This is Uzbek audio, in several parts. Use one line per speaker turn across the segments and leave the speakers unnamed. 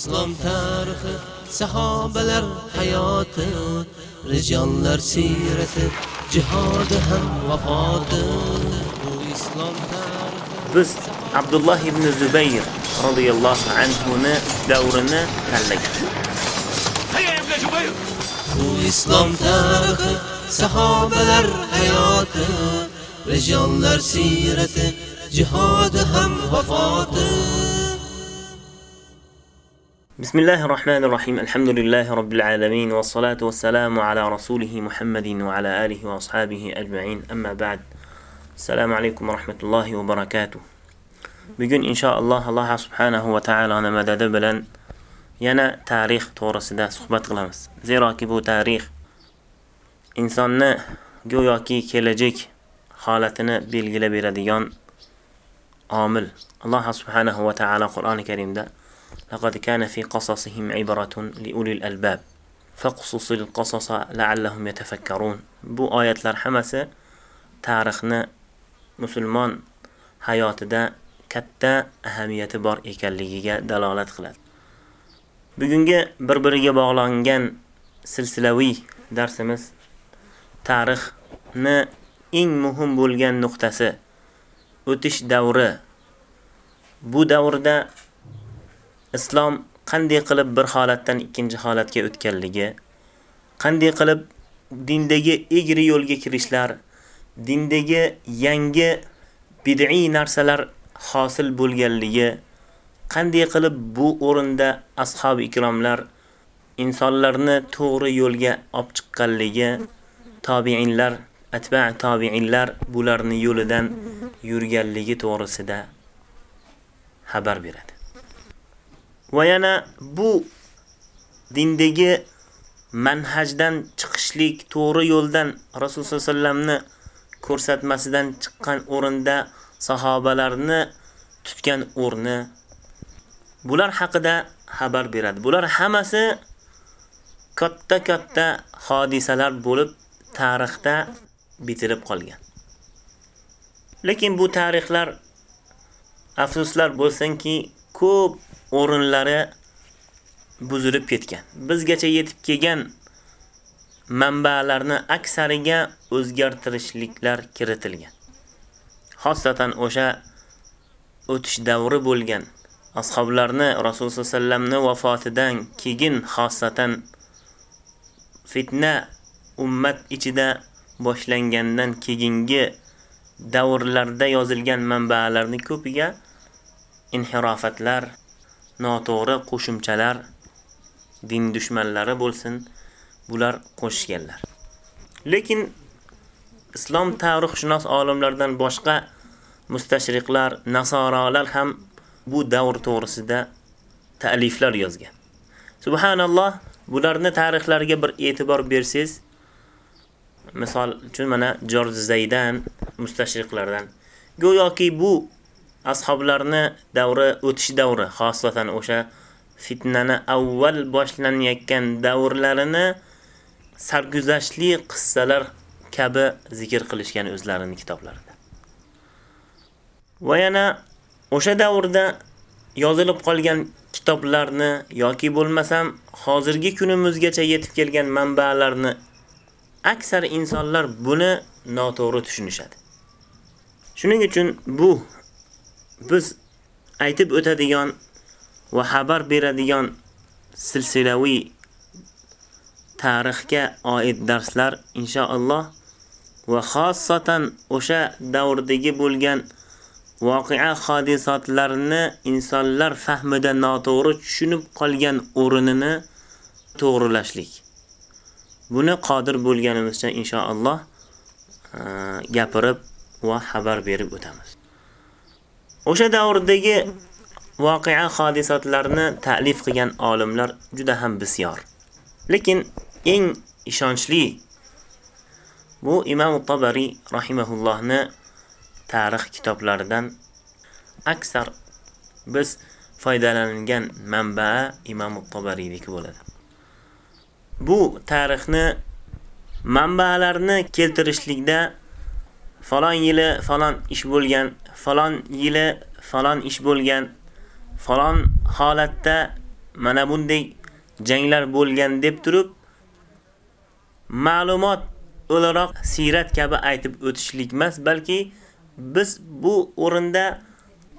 islom tarixi sahobalar hayoti rijollar siyrati jihodi ham vafoti bu islom tarixi
Biz Abdullah ibn Zubayr radhiyallohu anhu ni davrini tanlagan.
bu islom tarixi sahobalar hayoti rijollar siyrati jihodi ham vafoti
بسم الله الرحمن الرحيم الحمد لله رب العالمين والصلاة والسلام على رسوله محمد وعلى آله وأصحابه أجمعين أما بعد السلام عليكم ورحمة الله وبركاته بجن إن شاء الله الله سبحانه وتعالى أنا مدى دبلا ينا تاريخ تورس دا صحبة غلامس زي راكبو تاريخ إنساننا جويا كي كيلجيك خالتنا بلغل بردين آمل الله سبحانه وتعالى قرآن كريم دا لقد كان في قصصهم عبرة لأولي الألباب فقصص القصص لعلهم يتفكرون bu oyatlar hammasi tarixni musulmon hayotida katta ahamiyati bor ekanligiga dalolat qiladi. Bugungi bir-biriga bog'langan silsilaviy darsimiz tarixni eng muhim bo'lgan nuqtasi o'tish davri. Bu davrda islom qanday qilib bir holatdan ikkinchi holatga o'tganligi, qanday qilib dindagi egri yo'lga kirishlar, dindagi yangi bid'iy narsalar hosil bo'lganligi, qanday qilib bu o'rinda ashab ikromlar insonlarni to'g'ri yo'lga olib chiqqanligi, tobiinlar, atba' tobiinlar bularni yo'lidan yurganligi to'g'risida xabar beradi. Va yana bu dindagi manhajdan chiqishlik, to'g'ri yo'ldan Rasululloh sollallohu alayhi vasallamni ko'rsatmasidan chiqqan o'rinda sahobalarni tutgan o'rni bular haqida xabar beradi. Bular hammasi katta-katta hodisalar bo'lib tarixda bitirib qolgan. Lekin bu tarixlar afsuslar bo'lsinki, ko'p o'rinlari buzilib ketgan. Bizgacha yetib kelgan manbalarni aksariga o'zgartirishliklar kiritilgan. Xossatan o'sha o'tish davri bo'lgan ashoblarni Rasululloh sollallohu alayhi vasallamni vafotidan keyin xossatan fitna ummat ichida boshlangandan keyingi davrlarda yozilgan manbalarni ko'piga inhirofatlar, noto'g'ri qo'shimchalar, din dushmanlari bo'lsin, bular qo'shganlar. Lekin islom tarixshunos olimlardan boshqa mustashriqlar, nasoralar ham bu davr to'g'risida ta'liflar yozgan. Subhanalloh, bularni tarixlariga bir e'tibor bersiz, misol uchun mana George Zaydan mustashriqlardan go'yoki bu ashoblarni davri o'tish davri, xosatan o'sha fitnani avval boshlanayotgan davrlarini sarguzashtli qissalar kabi zikr qilishgan o'zlarining kitoblarida. Va yana o'sha davrda yozilib qolgan kitoblarni yoki bo'lmasam hozirgi kunimizgacha yetib kelgan manbalarni aksar insonlar buni noto'g'ri tushunishadi. Shuning uchun bu biz aytib o'tadigan va xabar beradigan silsilaviy tarixga oid darslar inshaalloh va xossatan o'sha davrdagi bo'lgan voqea hodisotlarni insonlar fahmida noto'g'ri tushunib qolgan o'rinini to'g'rilashlik. Buni qodir bo'lganimizcha inshaalloh gapirib va xabar berib o'tamiz. O'sha davrdagi voqea hodisatlarni ta'lif qilgan olimlar juda ham bisyor. Lekin eng ishonchli bu Imom Tabari rahimahullohni tarix kitoblaridan aksar biz foydalanilgan manba Imom Tabariniki bo'ladi. Bu tarixni manbalarni keltirishlikda falon yili falon ish bo'lgan, falon yili falon ish bo'lgan, falon holatda mana bunday janglar bo'lgan deb turib ma'lumot o'laroq sirat kabi aytib o'tishlik emas, balki biz bu o'rinda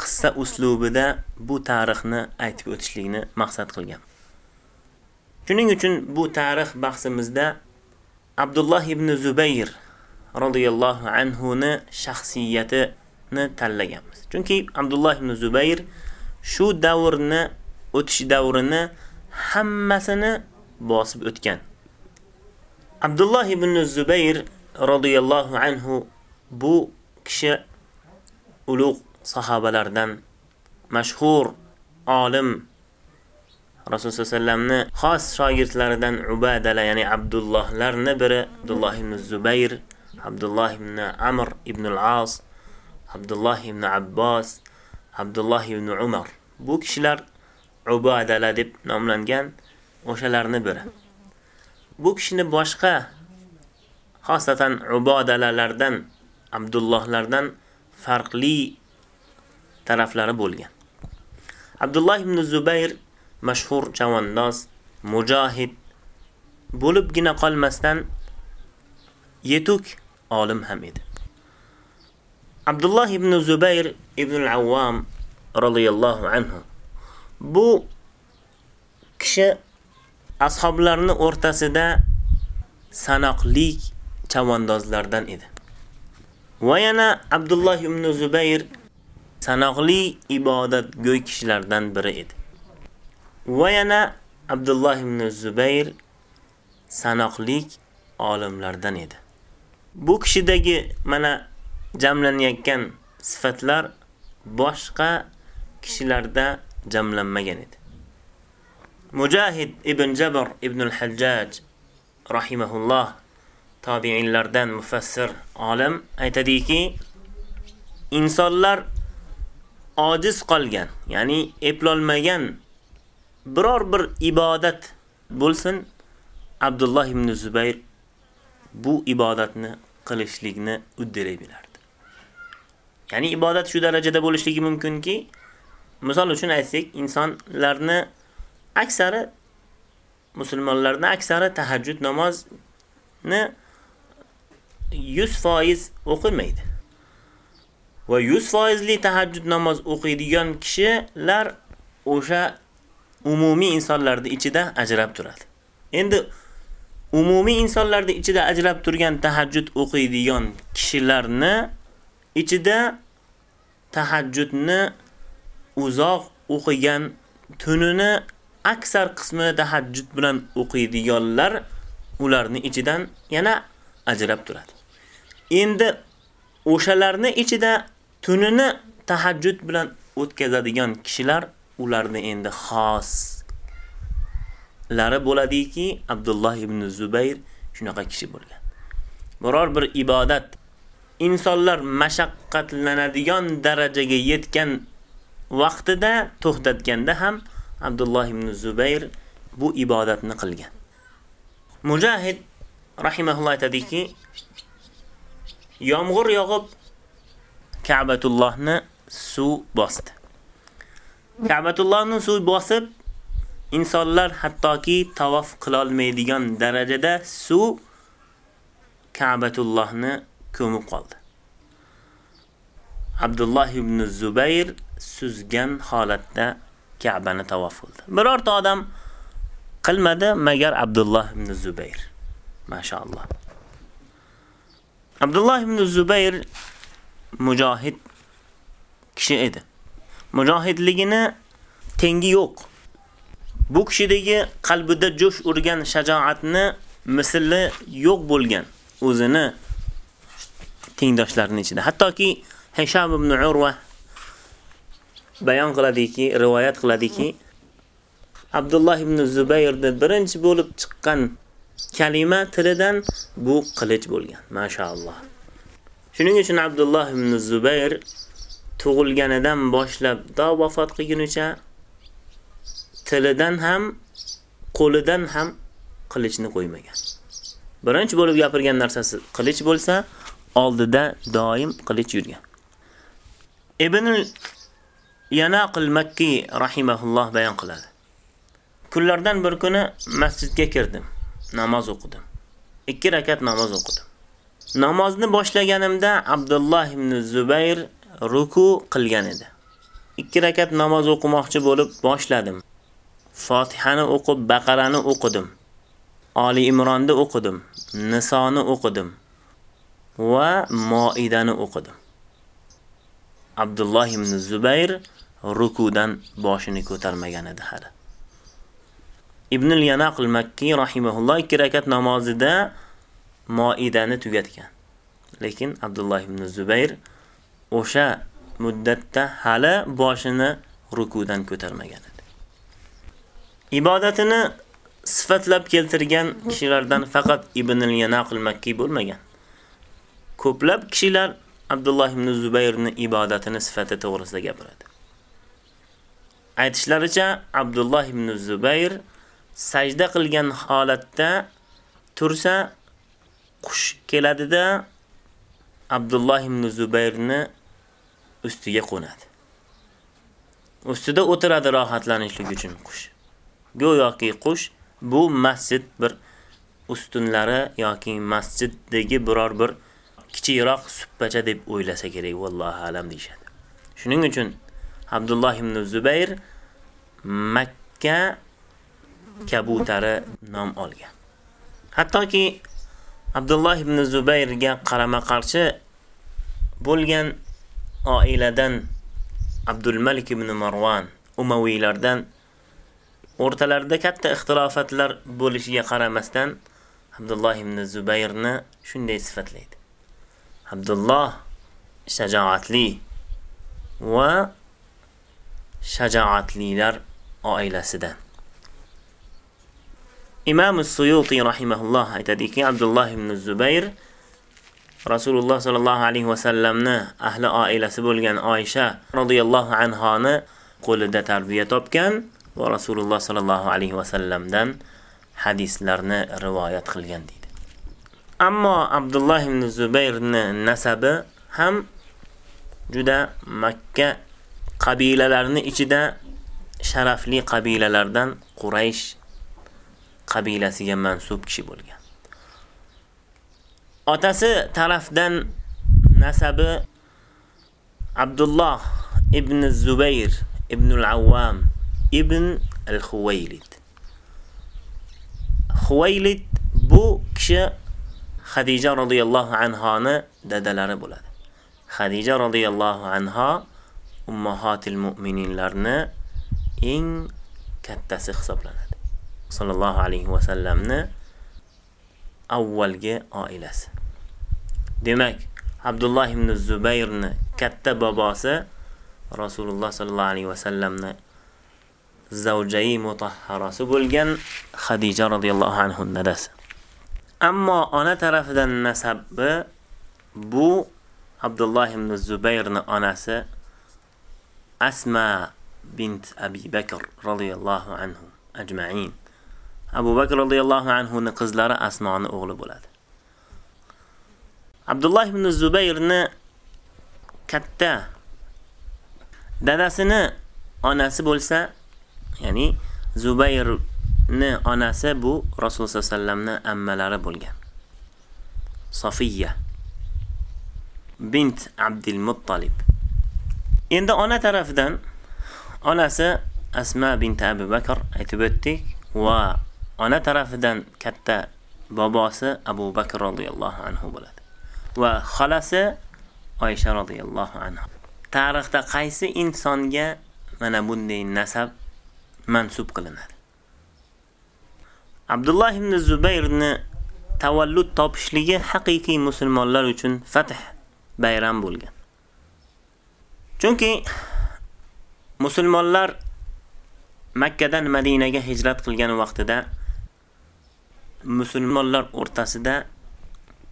qissa uslubida bu tarixni aytib o'tishlikni maqsad qilgan. Shuning uchun bu tarix bahsimizda Abdullah ibn Zubayr radhiyallohu anhu ni ni tanlaganmiz. Chunki Abdullah ibn Zubayr shu davrni o'tish davrini hammasini bosib o'tgan. Abdullah ibn Zubayr radhiyallohu anhu bu kishi ulug' sahobalardan mashhur olim Rasul sallamni alayhi xos shogirdlaridan Ubadala, ya'ni Abdullohlarni biri Abdullah ibn Zubayr, Abdullah ibn Amr ibn al-As, Abdullah ibn Abbos, Abdullah ibn Umar. Bu kishilar Ubadala deb nomlangan o'shalarni biri. Bu kishini boshqa xosatan Ubadalalardan, Abdullohlardan farqli taraflari bo'lgan. Abdullah ibn Zubayr mashhur chavandoz, mujohid bo'libgina qolmasdan yetuk olim ham edi. Abdullah ibn Zubayr ibn al-Awwam radhiyallohu anhu bu kishi ashoblarning o'rtasida sanoqli chavandozlardan edi. Va yana Abdullah ibn Zubayr sanoqli ibodatgo'y kishilardan biri edi. Va yana Abdullah ibn Zubayr sanoqli olimlardan edi. Bu kishidagi mana jamlanayotgan sifatlar boshqa kishilarda jamlanmagan edi. Mujahid ibn Jabr ibn al-Hajjaj rahimahulloh tabi'inlardan mufassir olim aytadiki, insonlar ojiz qolgan, ya'ni eplolmagan biror bir ibodat bo'lsin, Abdullah ibn Zubayr bu ibodatni qilishlikni uddalay bilardi. Ya'ni ibodat shu darajada bo'lishligi mumkinki, misol uchun aytsak, insonlarni aksari musulmonlarning aksari tahajjud namozni 100% o'qimaydi. Va 100%li tahajjud namoz o'qiydigan kishilar o'sha umumiy insonlarning ichida ajrab turadi. Endi umumiy insonlarning ichida ajrab turgan tahajjud o'qiydigan kishilarni ichida tahajjudni uzoq o'qigan tunini aksar qismini tahajjud bilan o'qiydiganlar ularni ichidan yana ajrab turadi. Endi o'shalarni ichida tunini tahajjud bilan o'tkazadigan kishilar ularni endi xos lari bo'ladiki, Abdullah ibn Zubayr shunaqa kishi bo'lgan. Biror bir ibodat insonlar mashaqqatlanadigan darajaga yetgan vaqtida to'xtatganda ham Abdullah ibn Zubayr bu ibodatni qilgan. Mujahid rahimahulloh aytadiki, yomg'ir yog'ib Ka'batullohni suv bosdi. Ka'batullohni suv bosib insonlar hattoki tavof qila olmaydigan darajada suv Ka'batullohni ko'mib qoldi. Abdullah ibn Zubayr suzgan holatda Ka'bani tavof qildi. Birorta odam qilmadi magar Abdullah ibn Zubayr. Mashaalloh. Abdullah ibn Zubayr mujohid kishi edi. Mujohidligini tengi yo'q. Bu kishidagi qalbida jo'sh urgan shajoatni misli yo'q bo'lgan o'zini tengdoshlarining ichida. Hattoki Hisham ibn Urva bayon qiladiki, rivoyat qiladiki, Abdullah ibn Zubayrni birinchi bo'lib chiqqan kalima tilidan bu qilich bo'lgan. Mashaalloh. Shuning uchun Abdullah ibn Zubayr tug'ilganidan boshlab to vafot qilgunicha tilidan ham, qo'lidan ham qilichni qo'ymagan. Birinchi bo'lib gapirgan narsasi qilich bo'lsa, oldida doim qilich yurgan. Ibn Yanaqil Makki rahimahulloh bayon qiladi. kunlardan bir kuni masjidga kirdim. Namoz o'qidim. 2 rakat namoz o'qidim. Namozni boshlaganimda Abdulloh ibn Zubayr ruku qilgan edi. 2 rakat namoz o'qimoqchi bo'lib boshladim. Fatihani o'qib, Baqarani o'qidim. Ali Imronni o'qidim, Nisoni o'qidim va Moidani o'qidi. Abdulloh ibn Zubayr rukudan boshini ko'tarmagan edi hali. Ibn al-Yanaq al-Makki rahimahulloh 2 rakat namozida Moidani tugatgan. Lekin Abdulloh ibn Zubayr o'sha muddatda hali boshini rukudan ko'tarmagan edi. Ibodatini sifatlab keltirgan kishilardan faqat Ibn al-Yanaq al-Makki bo'lmagan. Ko'plab kishilar Abdulloh ibn Zubayrning ibodatini sifati to'g'risida gapiradi. Aytishlaricha Abdulloh ibn Zubayr sajda qilgan holatda tursa qush keladida Abdulloh ibn Zubayrni ustiga qo'nadi. Ustida o'tiradi rohatlanishlik uchun qush. Go'yoki qush bu masjid bir ustunlari yoki masjiddagi biror bir kichikroq suppacha deb o'ylasa kerak, vallohu alam deyshadi. Shuning uchun Abdulloh ibn Zubayr Makka kabutari nom olgan. Hattoki Abdulloh ibn Zubayrga qarama-qarshi bo'lgan oiladan Abdul Malik ibn Marwan Umaviylardan o'rtalarida katta ixtilofatlar bo'lishiga qaramasdan Abdulloh ibn Zubayrni shunday sifatlaydi. Abdulloh shajoatli va shajoatlilar oilasidan. Imom Suyuti rahimahulloh aytadiki, Abdulloh ibn Zubayr Rasululloh sallallohu alayhi va sallamni ahli oilasi bo'lgan Oysha radhiyallohu anhoni qo'lida tarbiya topgan va Rasululloh sallallohu alayhi va sallamdan hadislarni rivoyat qilgan deydi. Ammo Abdullah ibn Zubayrning nasabi ham juda Makka qabilalarining ichida sharafli qabilalardan Quraysh qabilasiga mansub kishi bo'lgan. Otasi tarafdan nasabi Abdullah ibn Zubayr ibn al-Awwam ibn al-Khuwaylid. Khuwaylid bu kishi Xadija radhiyallohu anhoni dadalari bo'ladi. Xadija radhiyallohu anha ummahatil mu'mininlarni eng kattasi hisoblanadi. Sallallohu alayhi va sallamni avvalgi oilasi. Demak, Abdulloh ibn Zubayrni katta bobosi Rasululloh sallallohu alayhi va sallamni zavjai mutahharasi bo'lgan Xadija radhiyallohu anhu dadasi. Ammo ona tarafidan nasabi bu Abdulloh ibn Zubayrni onasi Asma bint Abi Bakr radhiyallohu anhu ajma'in. Abu Bakr radhiyallohu anhu ning qizlari Asmoni o'g'li bo'ladi. Abdulloh ibn Zubayrni katta dadasini onasi bo'lsa, ya'ni Zubayr ni onasi bu Rasululloh sallamni alayhi ammalari bo'lgan. sofiya bint Abdul Muttalib. Endi ona tarafidan onasi Asma bint Abu Bakr aytib o'tdik va ona tarafidan katta bobosi Abu Bakr radhiyallohu anhu bo'ladi. Va xolasi Oysha radhiyallohu anha. Tarixda qaysi insonga mana bunday nasab mansub qilinadi? Abdulloh ibn Zubayrni tavallud topishligi haqiqiy musulmonlar uchun fath bayram bo'lgan. Chunki musulmonlar Makkadan Madinaga hijrat qilgan vaqtida musulmonlar o'rtasida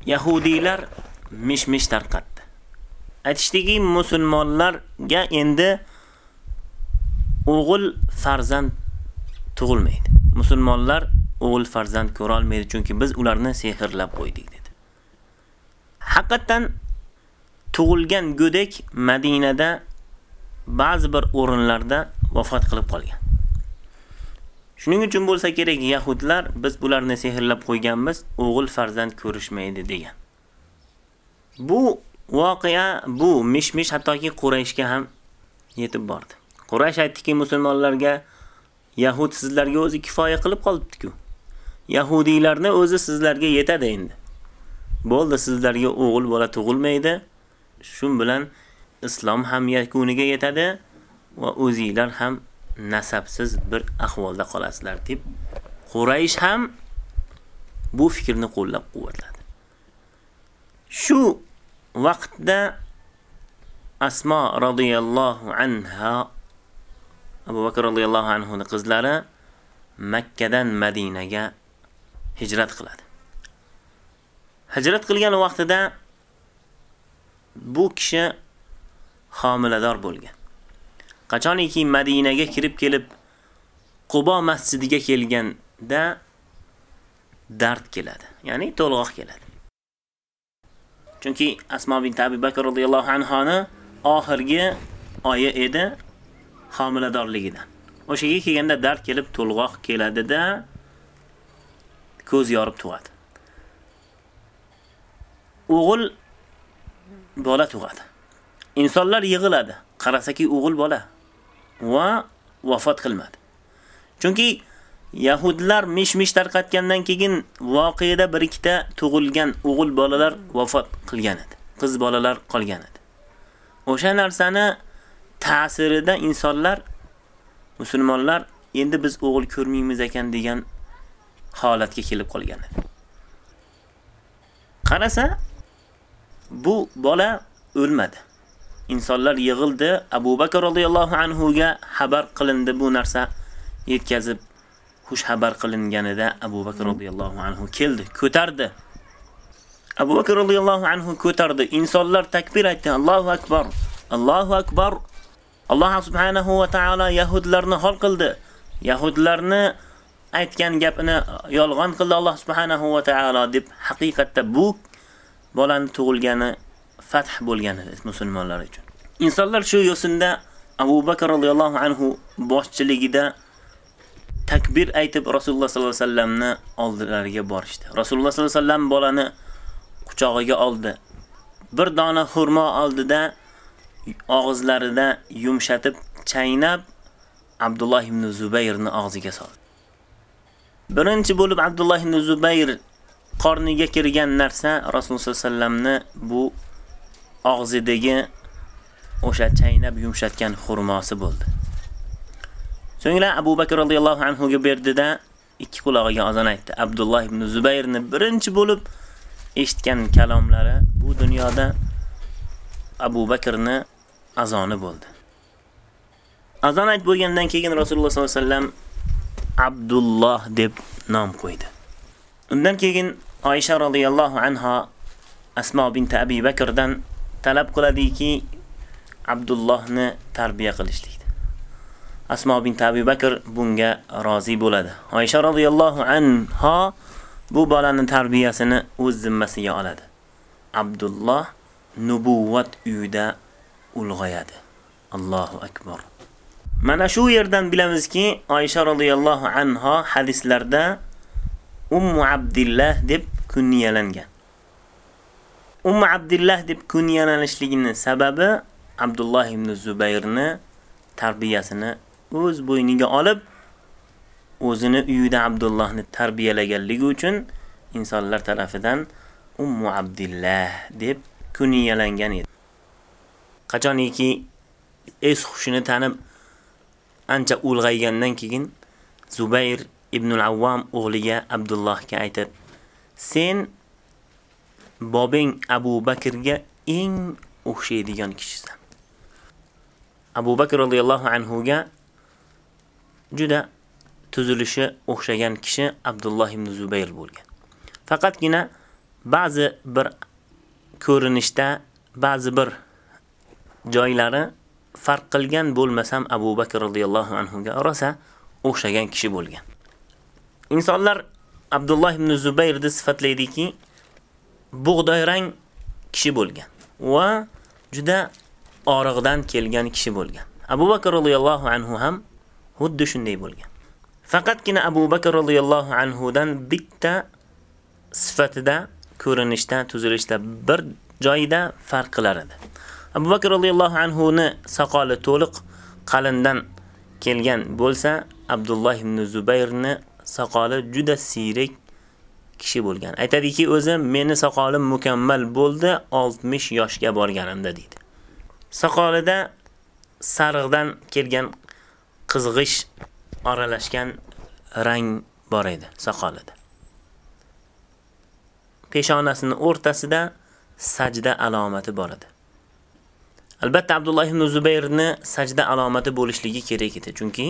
yahudiylar mish-mish tarqatdi. Aytishdiki, musulmonlarga endi o'g'il farzand tug'ilmaydi. Musulmonlar o'g'il farzand ko'ra olmaydi chunki biz ularni sehrlab qo'ydik dedi. Haqiqatan tug'ilgan go'dak Madinada ba'zi bir o'rinlarda vafot qilib qolgan. Shuning uchun bo'lsa kerak yahudlar biz bularni sehrlab qo'yganmiz, o'g'il farzand ko'rishmaydi degan. Bu voqea, bu mishmish hattoki Qurayshga ham yetib bordi. Quraysh aytdiki musulmonlarga Yahud sizlarga o'zi kifoya qilib qolibdi-ku. Yahudiylarni o'zi sizlarga yetadi endi. Bo'ldi sizlarga o'g'il bola tug'ilmaydi. Shun bilan islom ham yakuniga yetadi va o'zinglar ham nasabsiz bir ahvolda qolasizlar deb Quraysh ham bu fikrni qo'llab-quvvatladi. Shu vaqtda Asma radhiyallohu anha Abu Bakr radhiyallohu anhu ning qizlari Makka dan Madinaga hijrat qiladi. Hijrat qilgan vaqtida bu kishi homilador bo'lgan. Qachoniki Madinaga kirib kelib Qubo masjidiga kelganda dard keladi, ya'ni to'lg'oq keladi. Chunki Asma bint Abi Bakr radhiyallohu anha ni oxirgi oyi edi homiladorligidan. O'shaga kelganda dard kelib to'lg'oq keladida ko'z yorib tug'adi. O'g'il bola tug'adi. Insonlar yig'iladi. Qarasaki o'g'il bola va vafot qilmadi. Chunki Yahudlar mish-mish tarqatgandan keyin voqeada bir ikkita tug'ilgan o'g'il bolalar vafot qilgan edi. Qiz bolalar qolgan edi. O'sha narsani ta'sirida insonlar musulmonlar endi biz o'g'il ko'rmaymiz ekan degan holatga kelib qolgan edi. Qarasa bu bola o'lmadi. Insonlar yig'ildi, Abu Bakr radhiyallohu anhu ga xabar qilindi bu narsa yetkazib xush xabar qilinganida Abu Bakr radhiyallohu anhu keldi, ko'tardi. Abu Bakr radhiyallohu anhu ko'tardi. Insonlar takbir aytdi. Allohu akbar. Allohu akbar. Alloh subhanahu va taolo yahudlarni hol qildi. Yahudlarni aytgan gapini yolg'on qildi Alloh subhanahu va taolo deb haqiqatda bu bolani tug'ilgani fath bo'lgan edi musulmonlar uchun. Insonlar shu yo'sinda Abu Bakr radhiyallohu anhu boshchiligida takbir aytib Rasululloh sallallohu alayhi vasallamni oldilariga borishdi. Rasululloh sallallohu alayhi vasallam bolani quchog'iga oldi. Bir dona xurmo oldida og'izlarida yumshatib, chaynab Abdulloh ibn Zubayrni og'ziga soldi. Birinchi bo'lib Abdulloh ibn Zubayr qorniga kirgan narsa Rasululloh sallallohu alayhi vasallamni bu og'zidagi o'sha chaynab yumshatgan xurmosi bo'ldi. So'ngra Abu Bakr radhiyallohu anhu ga berdida ikki quloqiga azon aytdi. Abdulloh ibn Zubayrni birinchi bo'lib eshitgan kalomlari bu dunyoda Abu Bakrni azoni bo'ldi. Azon ayt bo'lgandan keyin Rasululloh sollallohu alayhi vasallam Abdulloh deb nom qo'ydi. Undan keyin Oysha radhiyallohu anha Asma bint Abi Bakrdan talab qiladiki, Abdullohni tarbiya qilishlikdi. Asma bint Abi Bakr bunga rozi bo'ladi. Oysha radhiyallohu anha bu bolaning tarbiyasini o'z zimmasiga oladi. Abdulloh nubuvvat uyida ulg'ayadi. Allohu akbar. Mana shu yerdan bilamizki, Oysha radhiyallohu anha hadislarda Ummu Abdullah deb kunniyalangan. Ummu Abdullah deb kunniyalanishligining sababi Abdulloh ibn Zubayrni tarbiyasini o'z bo'yniga olib, o'zini uyida Abdullohni tarbiyalaganligi uchun insonlar tarafidan Ummu Abdullah deb kunniyalangan edi. Qachoniki es xushini tanib ancha ulg'aygandan keyin Zubayr ibn al-Awwam o'g'liga Abdullohga aytib, "Sen bobing Abu Bakrga eng o'xshaydigan kishisan." Abu Bakr radhiyallohu anhu ga juda tuzilishi o'xshagan kishi Abdulloh ibn Zubayr bo'lgan. Faqatgina ba'zi bir ko'rinishda, ba'zi bir joylari farq qilgan bo'lmasam Abu Bakr radhiyallohu anhu ga rosa o'xshagan kishi bo'lgan. Insonlar Abdulloh ibn Zubayrni sifatlaydiki, bug'doy rang kishi bo'lgan va juda oriqdan kelgan kishi bo'lgan. Abu Bakr radhiyallohu anhu ham xuddi shunday bo'lgan. Faqatgina Abu Bakr radhiyallohu anhu dan bitta sifatida, ko'rinishda, tuzilishda bir joyida farq qilar edi. Abu Bakr radhiyallohu anhu ni soqoli to'liq qalindan kelgan bo'lsa, Abdulloh ibn Zubayrni soqoli juda siyrak kishi bo'lgan. Aytadiki, o'zi meni soqolim mukammal bo'ldi 60 yoshga borganimda deydi. Soqolida sariqdan kelgan qizg'ish aralashgan rang bor edi soqolida. Peshonasining o'rtasida sajda alomati bor edi. Albatta Abdulloh ibn Zubayrni sajda alomati bo'lishligi kerak edi, chunki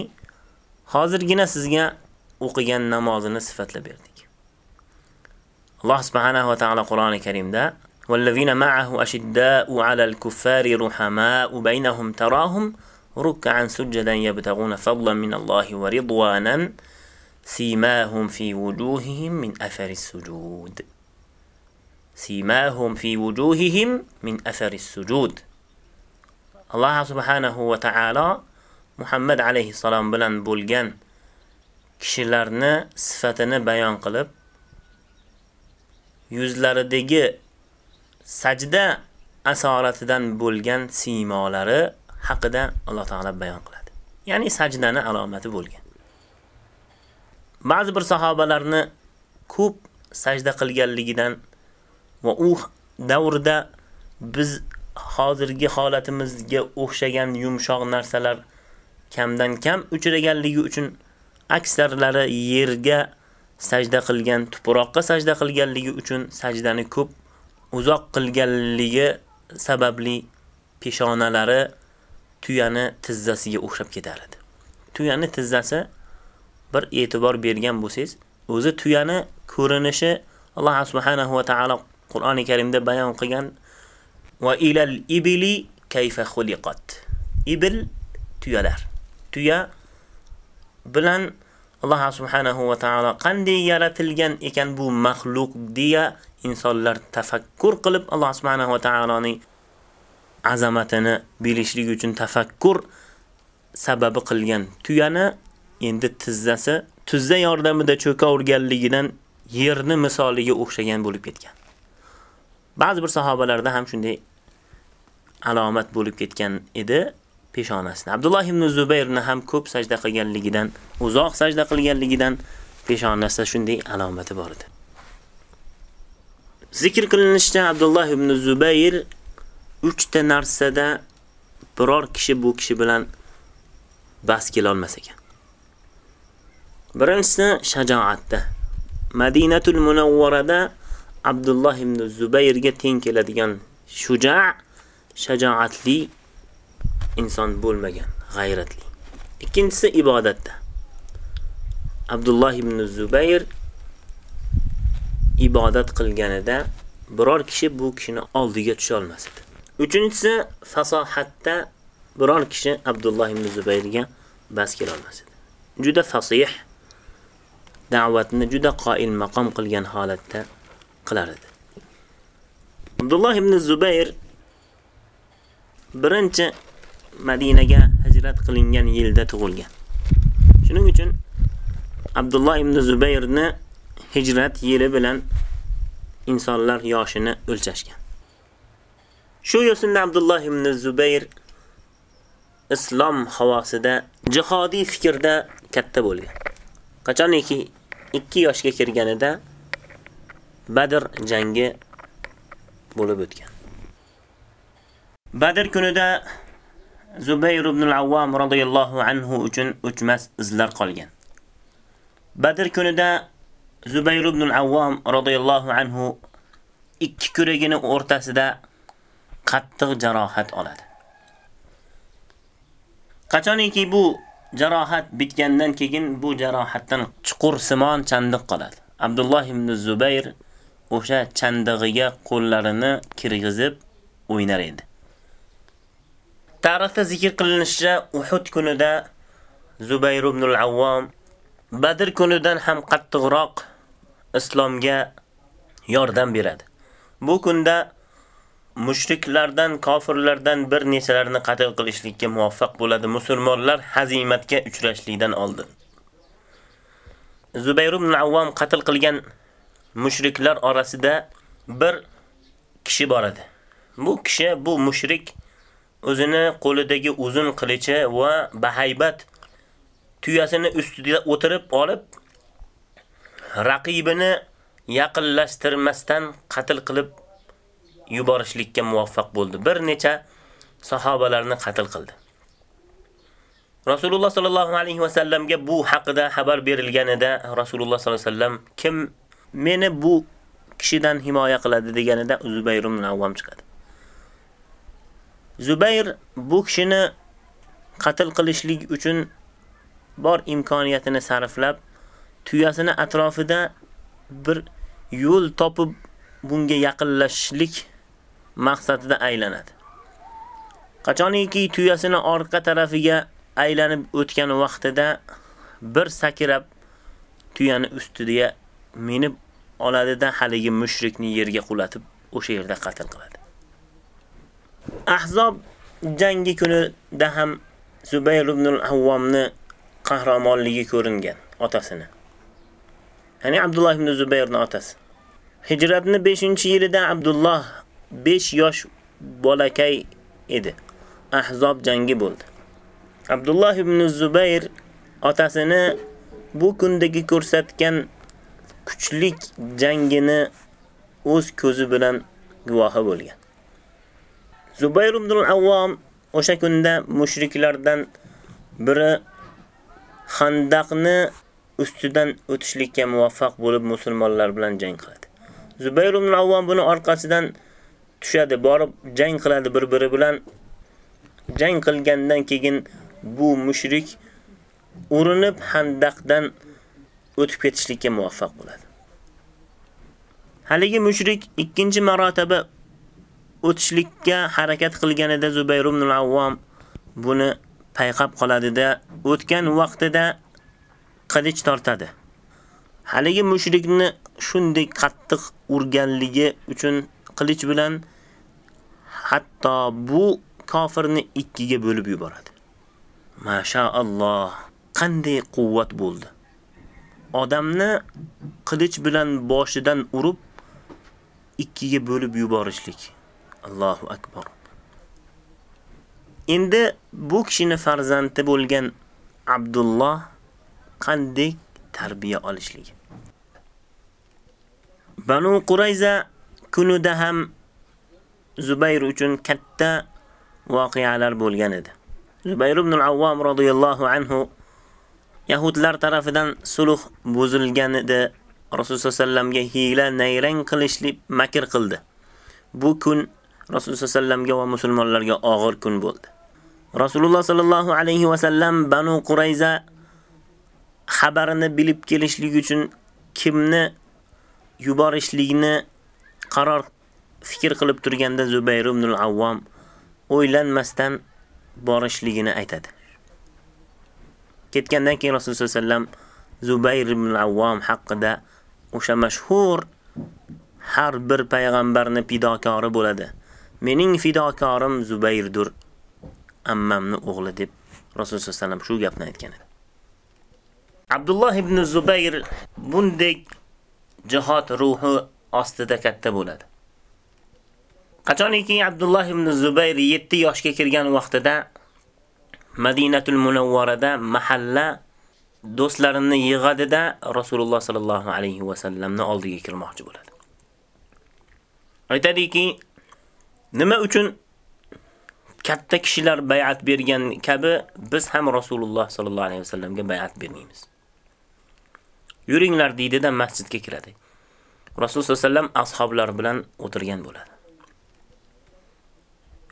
hozirgina sizga o'qigan namozini sifatlab berdik. Alloh subhanahu va taolo Qur'oni Karimda والذين معه أشداء على الكفار رحماء بينهم تراهم ركعا سجدا يبتغون فضلا من الله ورضوانا سيماهم في وجوههم من أثر السجود سيماهم في وجوههم من أثر السجود Allah subhanahu va taolo muhammad alayhi alayhissalom bilan bo'lgan kishilarni sifatini bayon qilib yuzlaridagi sajda asoratidan bo'lgan siymolari haqida alloh taolo bayon qiladi. Ya'ni sajdani alomati bo'lgan. Ba'zi bir sahobalarni ko'p sajda qilganligidan va u davrda biz hozirgi holatimizga o'xshagan yumshoq narsalar kamdan kam uchraganligi uchun aksarlari yerga sajda qilgan, tuproqqa sajda qilganligi uchun sajdani ko'p uzoq qilganligi sababli peshonalari tuyani tizzasiga o'xshab ketar edi. Tuyani tizzasi bir e'tibor bergan bo'lsangiz, o'zi tuyani ko'rinishi Alloh subhanahu va taolo Qur'oni Karimda bayon qilgan va ilal ibli kayfa xuliqat. Ibil tuyalar. Tuya bilan Alloh subhanahu va taolo qanday yaratilgan ekan bu maxluq deya insonlar tafakkur qilib Alloh subhanahu va taoloning azamatini bilishlik uchun tafakkur sababi qilgan tuyani endi tizzasi tuzza yordamida cho'ka urganligidan yerni misoliga o'xshagan bo'lib ketgan. Ba'zi bir sahobalarda ham shunday alomat bo'lib ketgan edi peshonasini. Abdulloh ibn Zubayrni ham ko'p sajda qilganligidan, uzoq sajda qilganligidan peshonasida shunday alomati bor edi. Zikr qilinishicha Abdulloh ibn Zubayr 3 ta narsada biror kishi bu kishi bilan bas kela olmas ekan. Birinchisi shajoatda. Madinatul Munawvarada Abdulloh ibn Zubayrga teng keladigan shuja' shajoatli inson bo'lmagan, g'ayratli. Ikkinchisi ibodatda. Abdulloh ibn Zubayr ibodat qilganida biror kishi bu kishini oldiga tusha olmasdi. Uchinchisi fasohatda biror kishi Abdulloh ibn Zubayrga bas kela olmasdi. Juda fasih da'vatni juda qoil maqom qilgan holatda qilar edi. Abdulloh ibn Zubayr birinchi Madinaga hijrat qilingan yilda tug'ilgan. Shuning uchun Abdulloh ibn Zubayrni hijrat yili bilan insonlar yoshini o'lchashgan. Shu yo'sinda Abdulloh ibn Zubayr islom havosida jihodiy fikrda katta bo'lgan. Qachoniki 2 yoshga kirganida Badr jangi bo'lib o'tgan. Badr kunida Zubayr ibn al-Awwam radhiyallohu anhu uchun uchmas izlar qolgan. Badr kunida Zubayr ibn al-Awwam radhiyallohu anhu ikki kuragini o'rtasida qattiq jarohat oladi. Qachoniki bu jarohat bitgandan keyin bu jarohatdan chuqur simon chandiq qoladi. Abdulloh ibn Zubayr o'sha chandig'iga qo'llarini kirgizib o'ynar edi. Tarixda zikr qilinishicha Uhud kunida Zubayr ibn al-Awwam Badr kunidan ham qattiqroq islomga yordam beradi. Bu kunda mushriklardan, kofirlardan bir nechalarini qatl qilishlikka muvaffaq bo'ladi. Musulmonlar hazimatga uchrashlikdan oldin. Zubayr ibn Avvam qatl qilgan mushriklar orasida bir kishi bor edi. Bu kishi bu mushrik o'zini qo'lidagi uzun qilichi va bahaybat tuyasini ustida o'tirib olib raqibini yaqinlashtirmasdan qatl qilib yuborishlikka muvaffaq bo'ldi. Bir necha sahobalarni qatl qildi. Rasululloh sallallohu alayhi va sallamga bu haqida xabar berilganida Rasululloh sallallohu alayhi va sallam kim meni bu kishidan himoya qiladi deganida Zubayr ibn Avvam chiqadi. Zubayr bu kishini qatl qilishlik uchun bor imkoniyatini sarflab tuyasini atrofida bir yo'l topib bunga yaqinlashishlik maqsadida aylanadi. Qachoniki tuyasini orqa tarafiga aylanib o'tgan vaqtida bir sakrab tuyani ustiga minib oladida haligi mushrikni yerga qulatib o'sha yerda qatl qiladi. Ahzob jangi kunida ham Zubayr ibn al-Avvomni qahramonligi ko'ringan otasini. Ya'ni Abdulloh ibn Zubayrning otasi. Hijratni 5-yilida Abdulloh 5 yosh bolakay edi. Ahzob jangi bo'ldi. Abdulloh ibn Zubayr otasini bu kundagi ko'rsatgan kuchlik jangini o'z ko'zi bilan guvohi bo'lgan. Zubayr ibn al-Avvom o'sha kunda mushriklardan biri Xandaqni ustidan o'tishlikka muvaffaq bo'lib musulmonlar bilan jang qiladi. Zubayr ibn al-Avvom buni orqasidan tushadi, borib jang qiladi bir-biri bilan. Jang qilgandan keyin bu mushrik urinib Xandaqdan o'tib ketishlikka muvaffaq bo'ladi. Haligi mushrik ikkinchi marotaba o'tishlikka harakat qilganida Zubayr ibn al-Awwam buni payqab qoladida, o'tgan vaqtida qilich tortadi. Haligi mushrikni shunday qattiq urganligi uchun qilich bilan hatto bu kofirni ikkiga bo'lib yuboradi. Mashaalloh, qanday quvvat bo'ldi. Odamni qilich bilan boshidan urib ikkiga bo'lib yuborishlik. Allohu akbar. Endi bu kishini farzandi bo'lgan Abdulloh qanday tarbiya olishligi. Banu Qurayza kunida ham Zubayr uchun katta voqealar bo'lgan edi. Zubayr ibn al-Awwam radhiyallohu anhu Yahudlar tarafidan sulh buzilgan edi. Rasululloh sallamga hiyla nayrang qilishlik makr qildi. Bu kun Rasululloh sallamga va musulmonlarga og'ir kun bo'ldi. Rasululloh sallallohu alayhi va sallam Banu Qurayza xabarini bilib kelishlik uchun kimni yuborishligini qaror fikr qilib turganda Zubayr ibn al-Avvom o'ylanmasdan borishligini aytadi. Ketgandan keyin Rasululloh sallam Zubayr ibn al-Avvom haqida o'sha mashhur har bir payg'ambarning pidokori bo'ladi. Mening fidokorim Zubayrdir, ammamni o'g'li deb Rasululloh sollallohu alayhi vasallam shu gapni aytgan edi. Abdulloh ibn Zubayr bunday jihad ruhi ostida katta bo'ladi. Qachoniki Abdulloh ibn Zubayr 7 yoshga kirgan vaqtida Madinatul Munawvarada mahalla do'stlarini yig'adida Rasululloh sallallohu alayhi va sallamni oldiga kirmoqchi bo'ladi. Aytadiki, nima uchun katta kishilar bay'at bergan kabi biz ham Rasululloh sallallohu alayhi vasallamga bay'at bermaymiz. Yuringlar deydida masjidga kiradi. Rasululloh sallallohu alayhi vasallam bilan o'tirgan bo'ladi.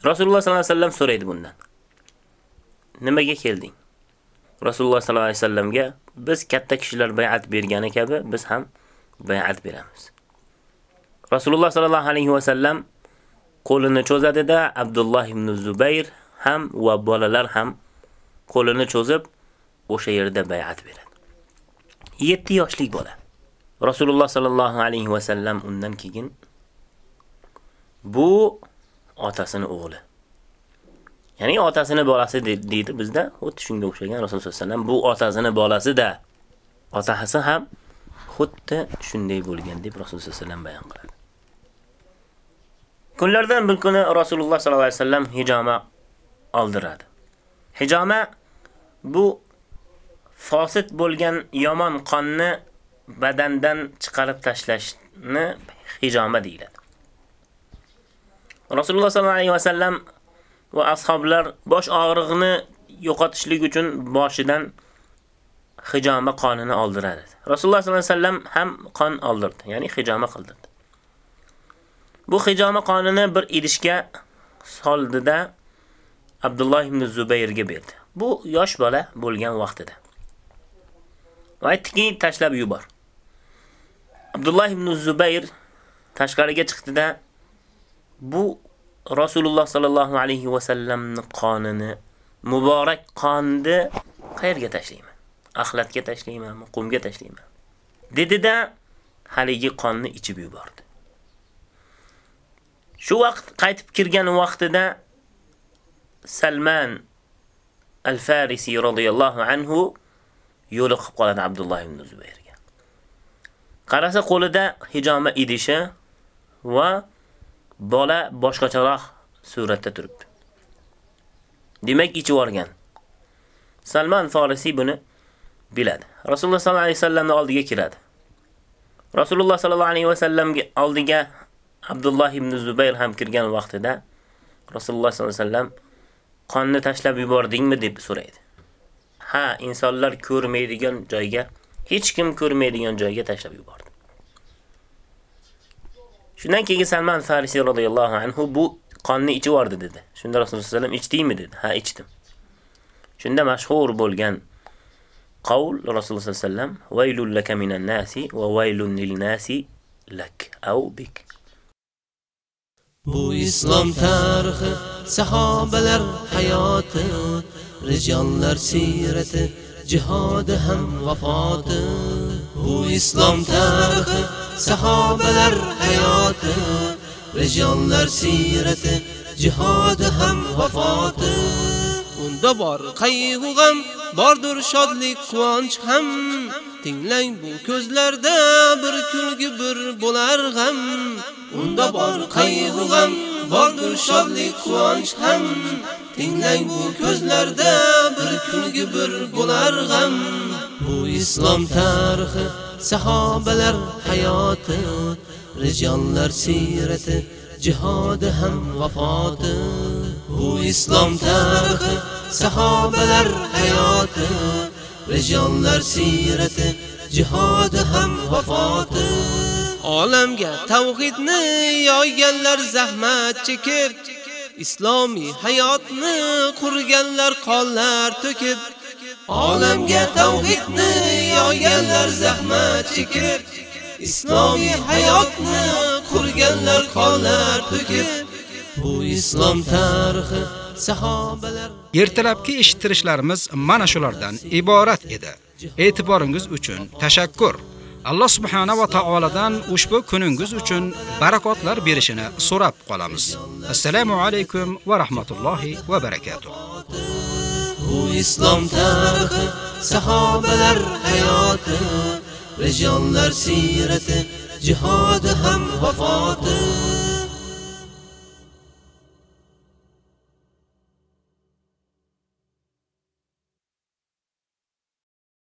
Rasululloh sallallohu alayhi vasallam so'raydi bundan. Nimaga kelding? Rasululloh sallallohu alayhi vasallamga biz katta kishilar bay'at bergani kabi biz ham bay'at beramiz. Rasululloh sallallohu alayhi vasallam qo'lini cho'zadida Abdulloh ibn Zubayr ham va bolalar ham qo'lini cho'zib o'sha yerda bay'at beradi. 7 yoshlik bola. Rasululloh sallallohu alayhi va sallam undan keyin bu otasini o'g'li. Ya'ni otasini bolasi deydi bizda, xuddi shunga o'xshagan Rasululloh sallallohu alayhi vasallam bu otasini bolasi-da. otasi ham xuddi shunday bo'lgan deb Rasululloh sallallohu alayhi vasallam bayon qiladi. Kunlardan bir kuni Rasululloh sallallohu alayhi vasallam hijoma oldiradi. Hijoma bu fosit bo'lgan yomon qonni badandan chiqarib tashlashni hijoma deyiladi. Rasululloh sallallohu alayhi vasallam va ashablar bosh og'rig'ini yo'qotishlik uchun boshidan hijoma qonini oldiradi. Rasululloh sallallohu alayhi vasallam ham qon oldirdi, ya'ni hijoma qildirdi. Bu hijoma qonini bir idishga soldida Abdulloh ibn Zubayrga berdi. Bu yosh bola bo'lgan vaqtida. Va aytdiki, tashlab yubor. Abdulloh ibn Zubayr tashqariga chiqdida bu Rasululloh sallallohu alayhi va sallamning qonini, muborak qonni qayerga tashlayman? Axlatga tashlaymanmi, qumga tashlayman? Dedida haligi qonni ichib yubordi. Shu vaqt qaytib kirgan vaqtida Salman al-Farisi radhiyallohu anhu yo'liqib qoladi Abdulloh ibn Zubayrga. Qarasa qo'lida hijoma idishi va bola boshqacharoq suratda turibdi. Demak, ichib olgan. Salman Farisi buni biladi. Rasululloh sallallohu alayhi vasallamning oldiga kiradi. Rasululloh sallallohu alayhi vasallamga oldiga Abdulloh ibn Zubayr ham kirgan vaqtida Rasululloh sallallohu alayhi vasallam qonni tashlab yubordingmi deb so'raydi. Ha, insonlar ko'rmaydigan joyga, hech kim ko'rmaydigan joyga tashlab yubordi. Shundan keyin Salman Farisi radhiyallohu anhu bu qonni ichib yubordi dedi. Shunda Rasululloh sallallohu alayhi vasallam ichdingmi dedi. Ha, ichdim. Shunda mashhur bo'lgan qaul Rasululloh sallallohu alayhi vasallam vaylul laka minan nasi va vaylun lil nasi lak aw bik.
Bu islom tarixi, sahobalar hayoti, rijonlar sirati, jihodi ham vafoti. Bu islom tarixi, sahobalar hayoti, rijonlar sirati, jihodi ham vafoti. Unda bor qayg'u g'am, bordir shodlik, quvonch ham. Tinglang bu ko'zlarda bir kulgi bir bo'lar g'am. Unda bor qayg'u g'am, bordir shodlik, quvonch ham. Tinglang bu ko'zlarda bir kulgi bir bo'lar g'am. Bu islom tarixi, sahobalar hayoti, rijonlar sirati, jihodi ham vafoti. Bu islom tarixi, sahobalar hayoti, rijonlar sirati, jihodi ham vafoti. Olamga tavhidni yoyganlar zahmat chekib, islomiy hayotni qurganlar qonlar to'kib, olamga tavhidni yoyganlar zahmat chekib, islomiy hayotni qurganlar qonlar to'kib, bu islom tarixi sahobalar
Ertalabki eshittirishlarimiz mana shulardan iborat edi. E'tiboringiz uchun tashakkur. Alloh subhanahu va taoladan ushbu kuningiz uchun barakotlar berishini so'rab qolamiz. Assalomu alaykum va rahmatullohi va barakotuh.
Bu islom tarixi, sahobalar hayoti, rijonlar sirati, jihodi ham vafoti.